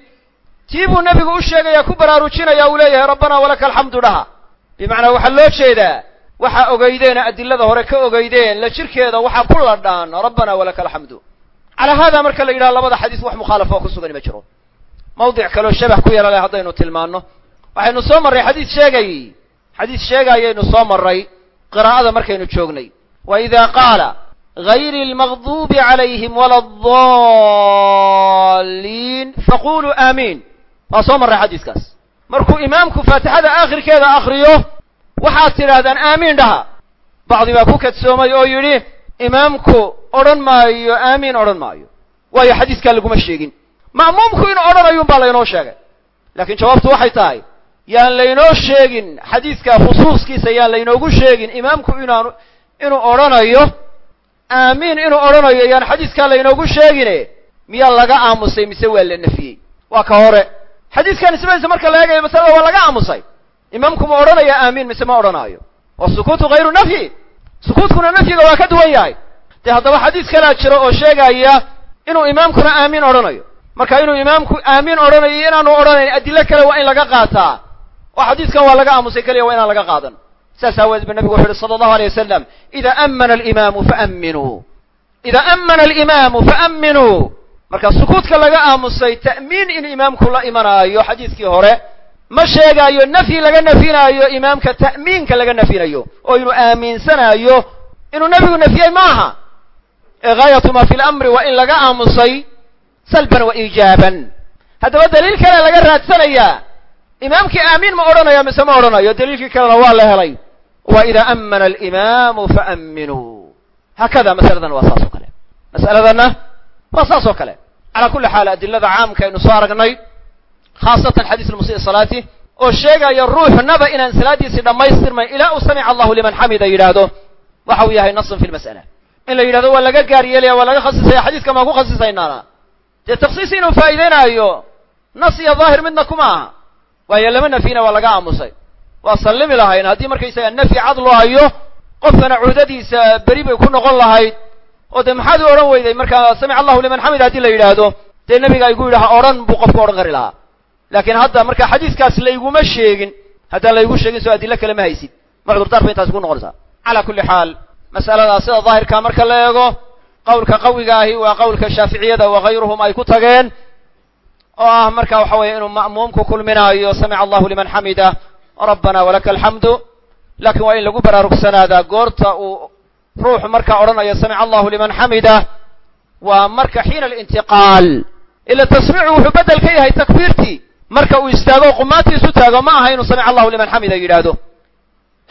tii buu nebigu u sheegaya ku baraarujinaya uu leeyahay rabbana walaka alxamdu dhaha. Bimacnaa waxaa loo jeedaa waxaa ogeydeen adilada hore ka ogeydeen la jirkeeda waxaa ku ladhaan rabbana walaka alxamdu. Calaa haada marka la yidhaha labada xadiis wax mukhaalafo ku sugani ma jiro. Mawdic kaloo shabah ku yeela leh haddaynu tilmaanno. Waxaynu soo marray xadiis sheegay. Xadiis sheegayaynu soo marray. Qiraa'ada markaynu joognay. Wa ida qaala غayri اlmagdubi calayhim wala الضالين faquluu aamiin waa soo marray xadiiskaas markuu imaamku faatixada aakhirkeeda akriyo waxaad tidhaahdaan aamiin dhaha bacdi baa ku kadsoomay oo yidhi imaamku odhan maayo aamiin odhan maayo waayo xadiiskaa laguma sheegin ma'muumku inuu odhanayun baa laynoo sheegay laakiin jawaabtu waxay tahay yaan laynoo sheegin xadiiska khusuuskiisa yaan laynoogu sheegin imaamku inaanu inuu odhanayo aamiin inuu odhanayo yaan xadiiskaa laynoogu sheegine. Miyaa laga aamusay mise waa la nafiyey? Waa ka hore. Xadiiskan ismadiisa marka la eegayo masalada waa laga aamusay. Imaamku ma odhanaya aamiin mise ma odhanaayo. Wasukuutu hayru nafyi. Sukuutkuna nafyiga waa ka duwan yahay. Dee haddaba xadiis kalaa jiro oo sheegaya inuu imaamkuna aamiin odhanayo. Marka inuu imaamku aamiin odhanayo inaanu odhanayn adilo kale waa in laga qaataa. Oo xadiiskan waa laga aamusay keliya waa inaan laga qaadan saas aawadeed ba nabigu wuxu uhi sala allahu alay wasalam ida ammana alimaamu faaminuu ida ammana alimaamu faaminuu marka sukuudka laga aamusay ta'miin in imaamku la imanaayo xadiiskii hore ma sheegaayo nafyi laga nafyinaayo imaamka ta'miinka laga nafyinayo oo inuu aaminsanaayo inuu nebigu nafyey maaha ee gaayatu ma fi lamri waa in laga aamusay salban wa iijaaban haddaba daliil kale laga raadsanayaa imaamkii aamiin ma odhanaya mise ma odhanayo? Daliilkii kalena waa la helay. Wa ida ammana alimaamu faaminuu haakada masaladan waa saas oo kale. Mas'aladanna waa saas oo kale. Calaa kulli xaal adilada caamka aynu soo aragnay khaasatan xadiis lmusii salaati oo sheegaya ruuxnaba inaan salaaddiisii dhammaystirmayn ilaa uu samica allahu liman xamida yidhaahdo. Waxa uu yahay nasun fi lmas'ala in la yidhahdo waa laga gaar yeelaya waa laga khasisaya. Xadiiskan baan ku khasisaynaana. Dee taksiis inuu faa'iideynaayo? Nas iyo daahir midna kuma aha waayo lama nafyina waa laga aamusay. Waa sallimi lahayn. Haddii markaysaga nafyi cad loo hayo qofkana cuudadiisa beri bay ku noqon lahayd. Oo dee maxaad u odhan weyday? Markaa samica allahu liman xamida haddii la yidhaahdo dee nebiga aygu yidhaha odhan buu qofku odhan kari lahaa. Laakiin hadda marka xadiiskaas layguma sheegin haddaan laygu sheegin soo adilo kale ma haysid. Macdurdaar bay intaasi ku noqonaysaa. Calaa kulli xaal. Mas'aladaa sida daahirkaa marka la eego qowlka qawiga ahi waa qowlka shaaficiyada wa hayruhum ay ku tageen oo ah marka waxa weeye inuu ma'muumku kulminaayo samica allahu liman xamida rabbana walaka alxamdu laakiin waa in lagu baraarugsanaada goorta uu ruuxu markaa odhanayo samica allahu liman xamida waa marka xiina alintiqaal. Ila tasmiicu wuxuu bedel ka yahay takbiirtii marka uu istaago qumaantiisu taago ma aha inuu samica allahu liman xamida yidhaahdo.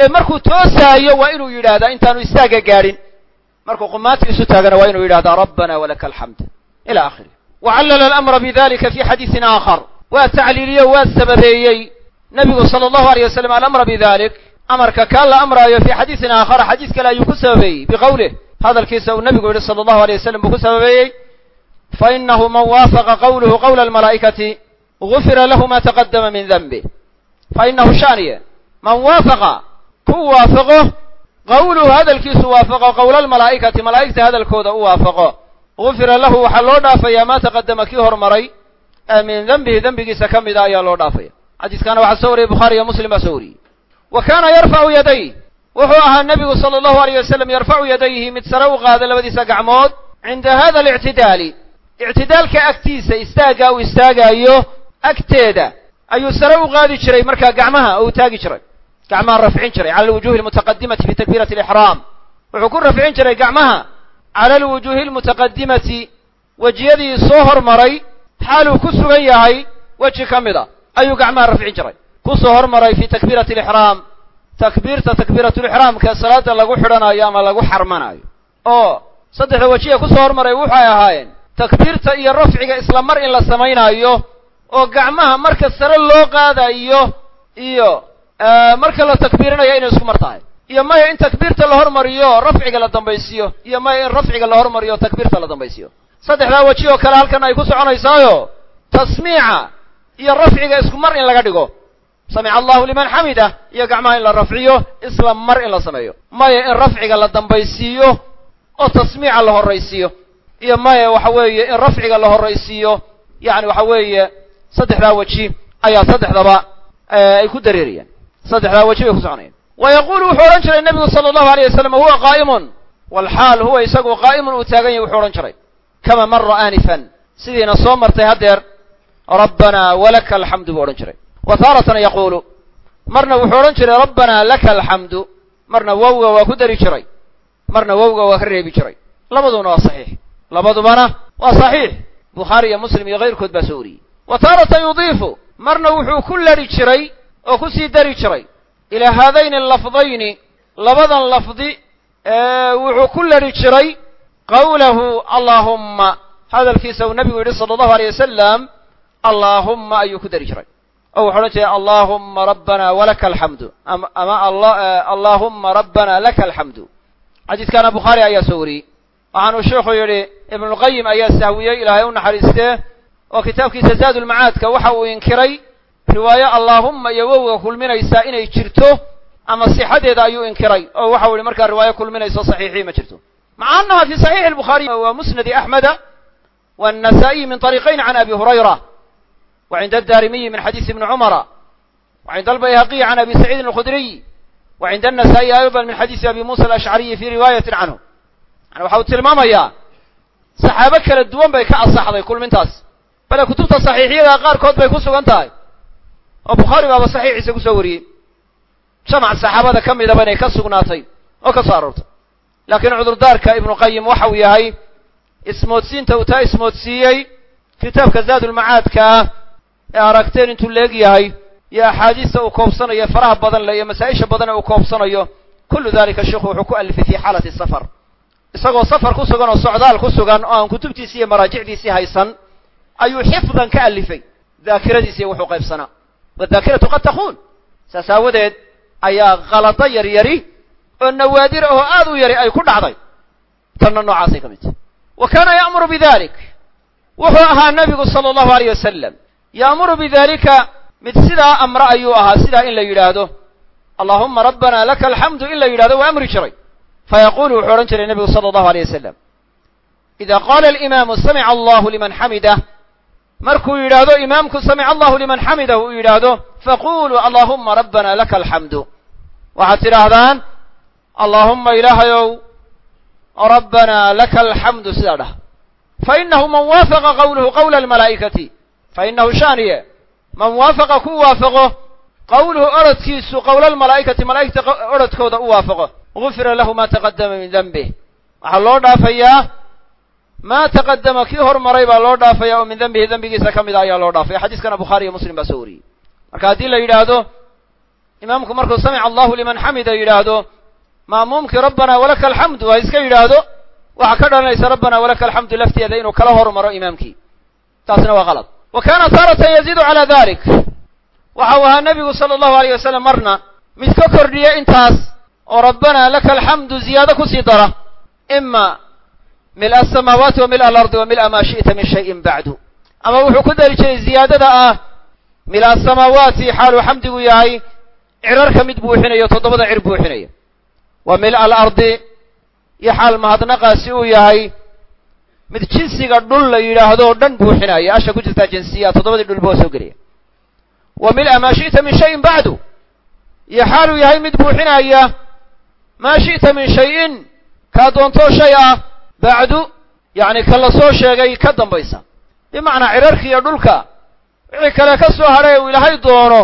Ee markuu toosaayo waa inuu yidhaahdaa intaanu istaagga gaadhin markuu qumaantiisu taagana waa inuu yidhahdaa rabbana walaka alxamd ila akhiri wacallala alamra bidalika fi xadiisin aakhar waa tacliiliyo waa sababeeyey nabigu sala allahu aleyh wasalam alamra bidalik amarka kaa la amraayo fi xadiisin aakhara xadiis kale ayuu ku sababeeyey biqowlih hadalkiisa uu nabigu yihi sala allahu aleyh wasalam buu ku sababeeyey fainahu man waafaqa qawluhu qawla almalaa'ikati gufira lahu ma taqadama min danbih fainahu shaniye man waafaqa ku waafaqo qawluhu hadalkiisu gufira lahu waxaa loo dhaafayaa ma taqadama kii hormaray ee min denbihi dembigiisa ka mida ayaa loo dhaafaya. Xadiiskaana waxaa soo wariyey bukhaari iyo muslim baa soo wariyey. Wa kaana yarfacu yaday wuxuu ahaa nebigu sala allahu alayh wasalam yarfacu yadayhi mid sare u qaada labadiisa gacmood cinda hada alictidaali. Ictidaalka agtiisa istaagga uu istaagaayo agteeda ayuu sare u qaadi jiray markaa gacmaha oo uu taagi jiray. Gacmaha rafcin jiray cala alwujuhi almutaqadimati fi takbiirati alixraam wuxuu ku rafcin jiray gacmaha cala alwujuhi almutaqadimati wejiyadii soo hormaray xaaluu ku sugan yahay weji ka mid a ayuu gacmaha rafcin jiray ku soo hormaray fi takbiirati alixraam takbiirta takbiiratulixraamka salaada lagu xidhanayo ama lagu xarmanayo oo saddexda wejiya ku soo hormaray waxay ahaayeen takbiirta iyo rafciga isla mar in la samaynaayo oo gacmaha marka sare loo qaadayo iyo marka la takbiirinayo inay isku mar tahay iyo maya in takbiirta la hormariyo rafciga la dambaysiiyo iyo maya in rafciga la hormariyo takbiirta la dambaysiiyo saddexdaa weji oo kale halkan ay ku soconaysaayo tasmiica iyo rafciga isku mar in laga dhigo. Samica allahu liman xamida iyo gacmaha in la rafciyo isla mar in la sameeyo. Maya in rafciga la dambaysiiyo oo tasmiica la horraysiiyo. Iyo maya waxa weeye in rafciga la horraysiiyo yacni waxa weeye saddexdaa weji ayaa saddexdaba ay ku dareerayaan saddexdaa weji bay ku soconayaan wa yaquulu wuxuu odhan jiray nebigu sala allahu alayh wasalam huwa qaa'imun walxaal huwa isagu qaa'imun uu taagan yahy wuxuu odhan jiray kama mara aanifan sidiina soo martay haddeer rabbanaa walaka alxamdu buu odhan jiray wa taaratan yaquulu marna wuxuu odhan jiray rabbanaa laka alxamdu marna wowga waa ku dari jiray marna wowga waa ka reebi jiray labaduna waa saxiix labadubana waa saxiix bukhaari iyo muslim iyo kayrkood baa soo wariyey wa taaratan yudiifu marna wuxuu ku ladhi jiray oo ku sii dari jiray ilaa haadayni alafdayni labadan lafdi wuxuu ku ladhi jiray qawlahu allaahumma hadalkiisa uu nabigu yidhi sala allahu alay wasalam allaahumma ayuu ku dari jiray. Oo wuxu odhan jiray allaahumma rabbana walaka alxamdu ama allaahumma rabbana laka alxamdu xadiidkaana bukhaari ayaa soo wariyey. Waxaanuu sheikhu yidhi ibnulqayim ayaa sahwiyey ilaahay u naxariistee oo kitaabkiisa zaadulmacaadka waxa uu inkiray riwaayo allaahumma iyo wowga kulminaysaa inay jirto ama sixadeeda ayuu inkiray. Oo waxau yihi markaa riwaayo kulminayso saxiixii ma jirto. Maca annaha fi saxiixi albukhaariy wa musnadi axmeda waannasaa'iyi min طariiqayn can abi hurayra wa cinda min xadiisi ibni cumara wa albayhaqiyi can abi saciidin alkhudriy wa cinda annasaa'iyi ayضa min xadiisi abi musa alashcariyi fi riwaayatin canhu. Yani waxa uu tilmaamayaa saxaabo kala duwan bay ka asaxday kulmintaas. Bale kutubta saxiixiyada qaarkood bay ku sugan tahay oo bukhaari baaba saxiixiisa ku soo wariyey. Jamac saxaabada ka midaba inay ka sugnaatay oo ka soo aroortay. Laakiin cudurdaarka ibnu qayim waxa uu yahay ismoodsiinta uu taa ismoodsiiyey kitaabka zaadulmacaadkaa ee aragteen intuu leeg yahay iyo axaadiista uu koobsanayo faraha badan le iyo masaa-isha badan ee uu koobsanayo kullu dalika sheikhu wuxuu ku alifay fi xaalati safar. Isagoo safar ku sugan oo socdaal ku sugan oo aan kutubtiisii iyo maraajicdiisii haysan ayuu xifdan ka alifay daakiradiisiiyo wuxuu qaybsanaa wadaakiratu qad takuun saas aawadeed ayaa kalado yar yari oo nawaadir oo aad u yari ay ku dhacday tanna noocaasay ka mid tahay wa kaana ya'muru bidalik wuxuu ahaa nebigu sala allahu alayh wasalam ya'muru bidalika mid sidaa amre ayuu ahaa sidaa in la yidhaahdo allaahuma rabbana laka alxamdu in la yidhahdo waa amri jiray fayaqulu wuxuu odhan jiray nebigu sala allahu alayh wasalam ida qaala alimaamu samica allahu liman xamidah markuu yidhaahdo imaamku samica allahu liman xamidah uu yidhaahdo faquluu allaahuma rabbana laka alxamdu. Waxaad tidhaahdaan allaahumma ilaahayow rabbana laka alxamdu sidaa dhah fainahu man waafaqa qawluhu qawla almalaa'ikati fainahu shaaniye man waafaqa ku waafaqo qawluhu orodkiisu qowla almalaa'ikati malaa'igta orodkooda u waafaqo. Gufira lahu ma taqadama min denbih waxaa loo dhaafayaa maa taqadama kii hormaray baa loo dhaafaya oo min dembihi dembigiisa ka mida ayaa loo dhaafaya xadiiskana bukhaari iyo muslim baa soo wariyey marka haddii la yidhaahdo imaamku markuu samica allahu liman xamida yidhaahdo ma'muumkii rabbana walaka alxamdu ha iska yidhaahdo waxaa ka dhalanaysa rabbana walaka alxamdu lafteeda inuu kala hormaro imaamkii taasna waa qalad wa kaana taaratan yaziidu calaa dalik waxa uu ahaa nebigu sala allahu alayh wasalam marna mid ka kordhiya intaas oo rabbana laka alxamdu ziyaado ku sii dara ima mil asamaawaati wa mil alardi wa mila maa shi'ta min shayin bacdu ama wuxuu ku dari jiray ziyaadada ah mil asamaawaati xaaluu xamdigu yahay cirarka mid buuxinayo toddobada cir buuxinaya wa mil alardi iyo xaal mahadnaqaasi uu yahay mid jinsiga dhul la yidhaahdo o dhan buuxinaya asha ku jirtaa jinsiya toddobadii dhulba waa soo gelaya wa mila maa shi'ta min shayin bacdu iyo xaaluu yahay mid buuxinaya maa shi'ta min shayin kaa doontoo shay ah bacdu yacni ka la soo sheegay ka dambaysa. Bimacnaa cirarka iyo dhulka wixii kale ka soo hadhay uu ilaahay doono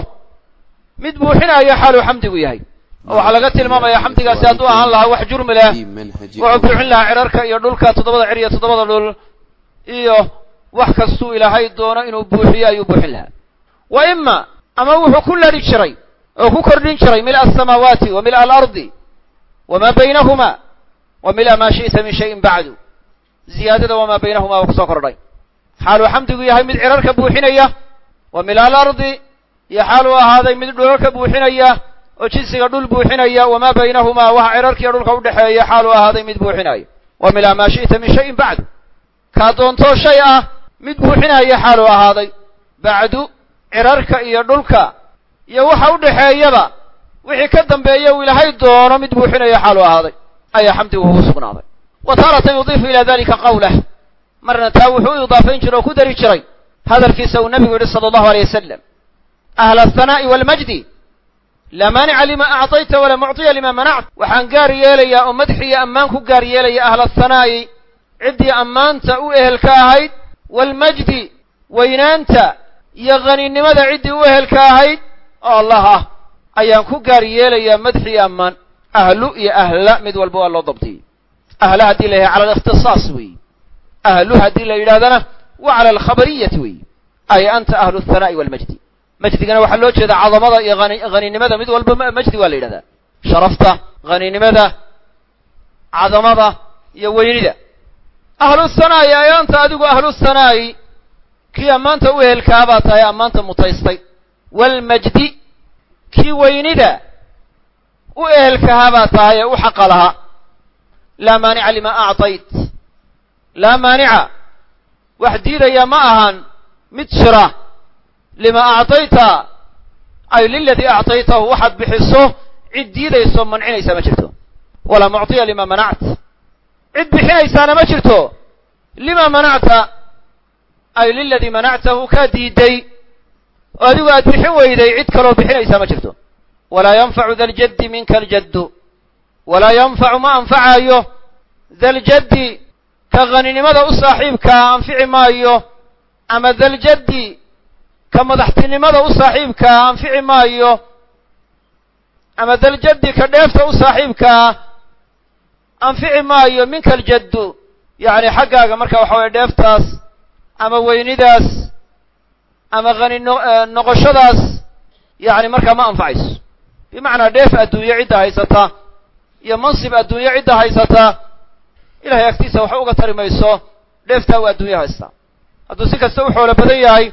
mid buuxinaya xaaluu xamdigu yahay. Oo waxaa laga tilmaamaya xamdigaasi hadduu ahaan lahaa wax jurmi leh wuxuu buuxin lahaa cirarka iyo dhulka toddobada cir iyo toddobada dhul iyo wax kastuu ilaahay doono inuu buuxiyo ayuu buuxin lahaa. Wa ima ama wuxuu ku ladhi jiray oo ku kordhin jiray mil'a asamaawaati wa mil'a alardi wamaa baynahuma wa mil'a maa shi'ta min shayin bacdu ziyaadada wamaa baynahuma waa ku soo kordhay xaaluu xamdigu yahay mid cirarka buuxinaya wa mil'a alardi iyo xaaluu ahaaday mid dhulalka buuxinaya oo jinsiga dhul buuxinaya wamaa baynahumaa waxa cirarkiiyo dhulka udhexeeya xaaluu ahaaday mid buuxinaya wa mil'a maa shi'ta min shayin bacdu kaa doontoo shay ah mid buuxinaya xaaluu ahaaday bacdu cirarka iyo dhulka iyo waxa udhexeeyaba wixii ka dambeeya uu ilaahay doono mid buuxinaya xaaluu ahaaday ayaa xamdigu ugu sugnaaday. Wa taaratan yudiifu ilaa dalika qawlah marna taa wuxuu u idaafayn jiray oo ku dari jiray hadalkiisa uu nabigu yidhi sala allahu aleyh wasalam ahla ahanaa'i waalmajdi laa maanica lima acطayta walaa mucطiya lima manacta waxaan gaar yeelayaa oo madxi iyo ammaan ku gaar yeelaya ahla ahanaa'i ciddii ammaanta u ehelka ahayd waalmajdi weynaanta iyo haninimada ciddii u ehelka ahayd oo allah ah ayaan ku gaar yeelayaa madxi iyo ammaan ahlu iyo ahla mid walba waa loo dabdiyey ahla haddii la yahay cala alikhtisaas weeyi ahlu haddii la yidhahdana wa cala alkhabariyati weeyi ay anta ahlu ahanaa'i waalmajdi majdigana waxaa loo jeedaa cadamada iyo haninimada mid walba majdi waa la yidhahdaa. Sharafta haninimada cadamada iyo weynida. Ahlu hanaa'i ay anta adigu ahlu hanaa'i kii ammaanta u ehelkaa baa tahay ammaanta mutaystay. Waalmajdi kii weynida u ehelkahaa baa tahay ee u xaqa lahaa laa maanica lima actayt. Laa maanica. Wax diidaya ma ahan. Mid jira lima actayta. Ay liladii actaytahu waxaad bixiso cid diidayso mancinaysa ma jirto. Walaa mucطiya lima manact cid bixinaysaana ma jirto. Lima manacta. Ay liladii manactahu kaa diiday. Oo adigu aad bixin weyday cid kaloo bixinaysaa ma jirto walaa yanfacu da ljaddi minka aljaddu walaa yanfacu ma anfacayo daljaddi ka haninimada u saaxiibkaa anfici maayo ama daljaddi ka madaxtinimada u saaxiibkaa anfici maayo ama daljaddi ka dheefta u saaxiibkaa anfici maayo minka aljaddu yacni xaggaaga marka waxa weye dheeftaas ama weynidaas ama hani noqoshadaas yacni markaa ma anfacayso bimacnaa dheef adduunye cidda haysata iyo mansib adduunye cidda haysata ilahay agtiisa wax uga tari mayso dheeftaa uu adduunye haystaa hadduu si kasta u xoolo badan yahay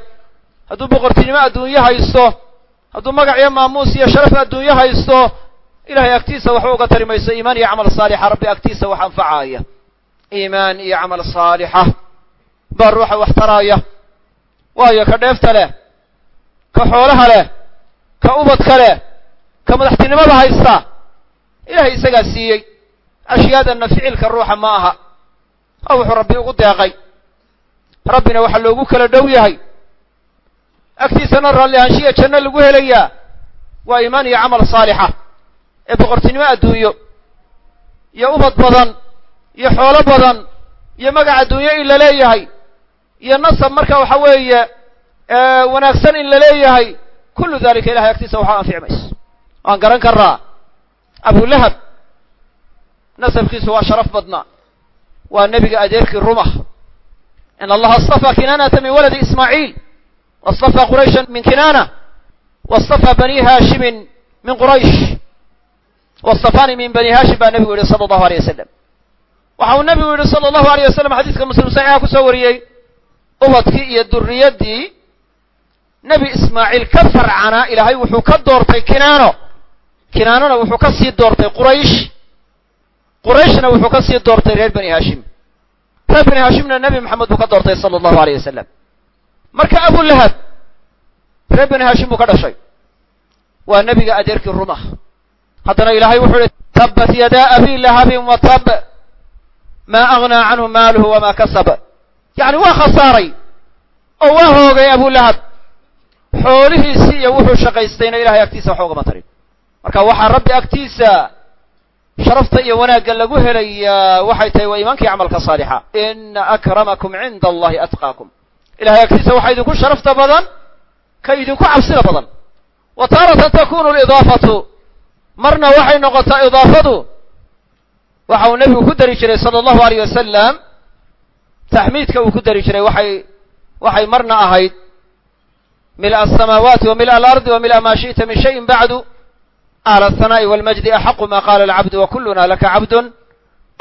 hadduu boqortinimo adduunye haysto hadduu magac iyo maamuus iyo sharaf adduunye haysto ilahay agtiisa waxba uga tari mayso iimaan iyo camal saalixa rabbi agtiisa wax anfacaya. Iimaan iyo camal saalixa baa ruuxa wax taraaya waayo ka dheefta leh ka xoolaha leh ka ubadka leh ka madaxtinimada haysta ilahay isagaa siiyey. Ashyaadanna ficilka ruuxa ma aha. Oo wuxuu rabbi ugu deeqay. Rabbina waxaa loogu kala dhow yahay. Agtiisana raalli ahaanshiya janno lagu helayaa waa iimaan iyo camal saalixa ee boqortinimo adduunyo iyo ubad badan iyo xoolo badan iyo magac adduunyo in la leeyahay iyo nasab marka waxa weeye wanaagsan in la leeyahay. Kullu dalika ilahay agtiisa waxaa anfici mayso waan garan karaa abulahab nasabkiisu waa sharaf badnaa. Waa nebiga adeerkii rumah. In allaha astafaa kinaanata min waladi ismaaciil. Wastafaa qurayshan min kinaana. Wastafaa bani haashimin min quraysh. Wastafani min bani haashim baa nebigu yihi sala allahu aleyh wasalam waxa uu nebigu yihi sala allahu aleyh wasalam xadiiska muslim saxiixa ku soo wariyey ubadkii iyo duriyaddii nebi ismaaciil ka farcanaa ilaahay wuxuu ka doortay kinaano kinaanona wuxuu ka sii doortay quraysh. Qurayshna wuxuu ka sii doortay reer bani haashim reer bani haashimna nebi maxamed buu ka doortay sala allahu aleyh wasalam marka abulahab reer bani haashim buu ka dhashay. Waa nebiga adeerkii rumah haddana ilaahay wuxuu ihi tabbat yadaa abi lahabin wa tab maa agnaa canhu maaluhu wamaa kasab yacni waa khasaaray oo waa hoogay abulahab xoolihiisii iyo wuxuu shaqaystayna ilahay agtiisa waxba ugama tarin marka waxaa rabbi agtiisa sharafta iyo wanaagga lagu helayaa waxay tahay waa iimaanka iyo camalka saalixa. Ina akramakum cinda allahi atqaakum. Ilahay agtiisa waxaa idinku sharafta badan ka idinku cabsida badan. Wa taaratan takunu lidaafatu marna waxay noqotaa idaafadu. Waxa uu nebigu ku dari jiray sala allahu alayh wasalam taxmiidka uu ku dari jiray waxay waxay marna ahayd mil'a asamaawaati wa mil'a alardi wa mil'a maa shi'ta min shayin bacdu ahla aلhanaa'i walmajdi axaqu ma qala alcabdu wa kuluna laka cabdun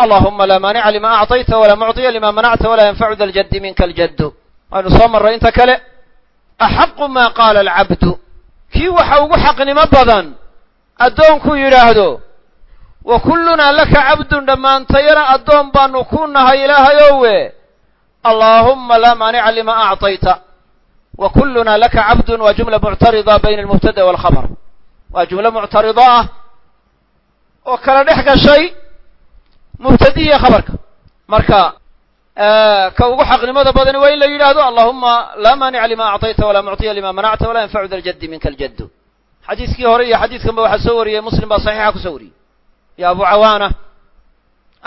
allahuma laa maanica lima acطayta walaa mucطiya lima manacta walaa yanfacu da ljaddi minka aljaddu waynu soo marray inta kale axaqu ma qaala alcabdu kii waxa ugu xaqnimo badan addoonku yidhaahdo wa kullunaa laka cabdun dhammaantayana addoon baanu ku nahay ilaahayowe allaahumma laa maanica lima acطayta wa kullunaa laka cabdun waa jumla muctarida bayna almubtada walkhabar waa jumlo muctarido ah oo kala dhex gashay mubtadihiya khabarka. Marka ka ugu xaqnimada badani waa in la yidhaahdo allahuma laa maanica lima acطayta walaa mucطiya lima manacta walaa yanfacu da ljaddi minka aljaddu xadiiskii hore iyo xadiiskanba waxaa soo wariyey muslim baa saxiixa ku soo wariyey. Iyo abu cawaana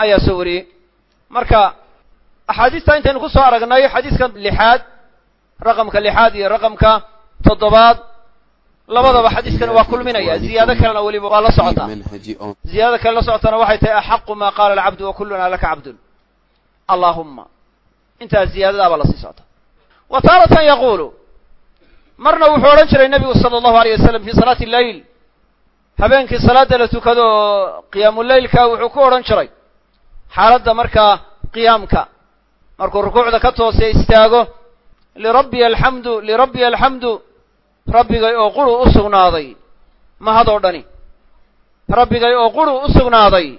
ayaa soo wariyey. Marka axaadiista intaynu ku soo aragnay xadiiska lixaad raqamka lixaad iyo raqamka toddobaad labadaba xadiiskani waa kulminaya. Ziyaado kalena weliba waa la socotaa ziyaadada kale la socotana waxay tahay axaqu ma qaala alcabdu wa kulluna laka cabdun allahuma intaas ziyaadadaabaa la sii socota. Wa taaratan yaquulu. Marna wuxuu odhan jiray nebigu sala allahu alayh wasalam fii salaati lleyl habeenkii salaadda la tukado oo qiyaamuleylka wuxuu ku odhan jiray xaaladda markaa qiyaamka markuu rukuucda ka toosay istaago. Lirabbiya alxamdu lirabbiya alxamdu rabbigay oo quru u sugnaaday. Mahadoo dhani. Rabbigay oo quru u sugnaaday.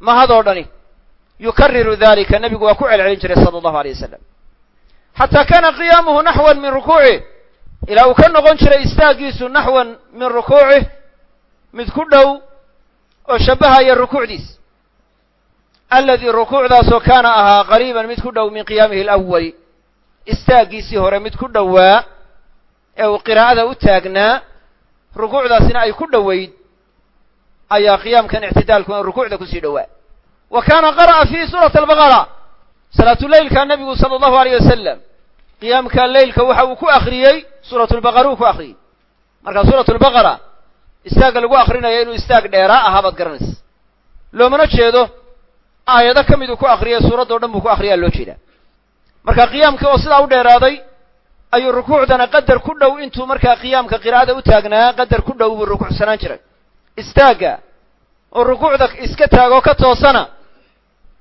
Mahadoo dhani. Yukariru dalika nebigu waa ku celcelin jiray sala allahu alay wasalam xataa kaana qiyaamuhu naxwan min rukuucih ilaa uu ka noqon jiray istaaggiisu naxwan min rukuucih mid ku dhow oo shabbahaya rukuucdiis. Aladii rukuucdaasoo kaana ahaa qariiban mid ku dhow min qiyaamihi alawali istaaggiisii hore mid ku dhowaa ee uu qiraa'ada u taagnaa rukuucdaasina ay ku dhoweyd ayaa qiyaamkan ictidaalku in rukuucda ku sii dhowaa. Wa kaana qara'a fi suurati albaqara salaatuleylka nebigu sala allahu alayh wasalam qiyaamka leylka waxa uu ku akriyey suuratu lbaqara uu ku akriyey marka suuratu lbaqara istaagga lagu akrinaya inuu istaag dheeraa ahaa baad garanaysa. Loomana jeedo aayado ka miduu ku akriyay suuraddo dhan buu ku akriyaa loo jeedaa. Marka qiyaamkii oo sidaa u dheeraaday ayuu rukuucdana qadar ku dhow intuu markaa qiyaamka qiraa'ada u taagnaa qadar ku dhow buu rukuucsanaan jiray. Istaagga oo rukuucda iska taagoo ka toosana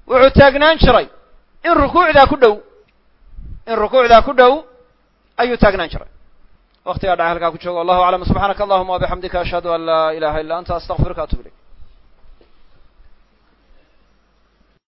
wuxuu taagnaan jiray. In rukuucdaa ku dhow in rukuucdaa ku dhow ayuu taagnaan jiray. Waktigaa dhaca halkaa ku joogo. Wallahu aclam. Subxaanaka allahuma wabixamdika ashhadu an laa ilaha illa anta astaqfiruka atub ilayk